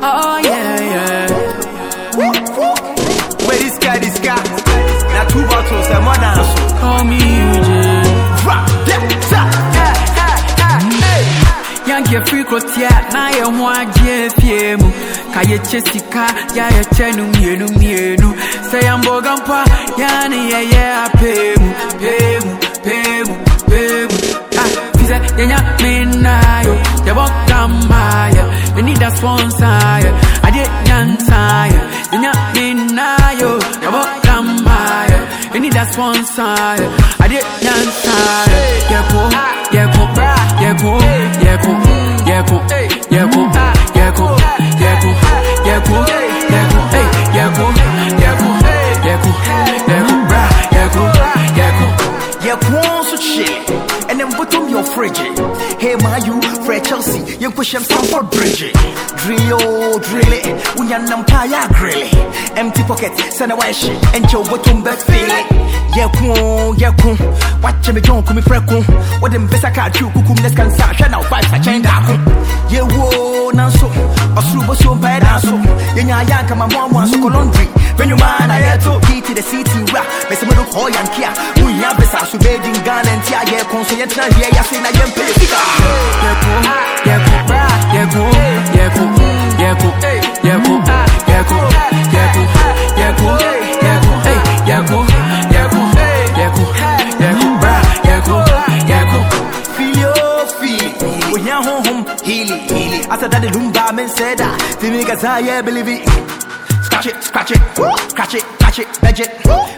Oh, oh yeah, yeah. woo. Where this guy, this guy? Now two bottles and one answer. Call me Eugene. Rock, yeah, yeah, yeah. Yank your free crotia, now you want JFM. Kaye Chessica, ya ya chenum, yenum, yenu. Say Sayambo gampa ya yani, ye yeah, I pay. yeah, yeah, midnight, yeah. They walk come by, yeah. We need a sponsor. I did dance, yeah. Yeah, yeah, midnight, yeah. They walk come by, yeah. We need a sponsor. I did dance, yeah. Yeah, go, yeah, go, yeah, go, yeah, go. so. And then put on your fridge. Hey, my you, Fred Chelsea, you question for Bridge. Drill, drill it, when you're empire grill it. Empty pocket, send away shit, and your bottom back feel it. yeah yakun, watch me don't come freku. What them best I can't you, kukum, let's can't say, now, five, I chain down. Yeah, whoa, now so. I'm so mpae da you, yɛnya yɛanka so kɔlɔndri bɛnwuma na yɛto kii te the city wura a wonya bɛsa so bɛdi ghana a yɛkɔ so home, heal it, heal. After that, the Lumba men said that. The niggas, I yeah, believe it. Scratch it, scratch it, scratch it, scratch it, budget.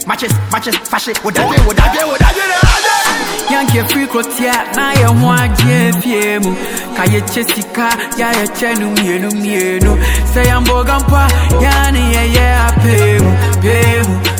Matches, matches, fash it. What I do, what I do, what I what I do. Yankee free krotia na ye ho agye fie mu ka ye che sika ya ye che no mienu mienu se ya mboga mpa ya ye ye apemu pemu pemu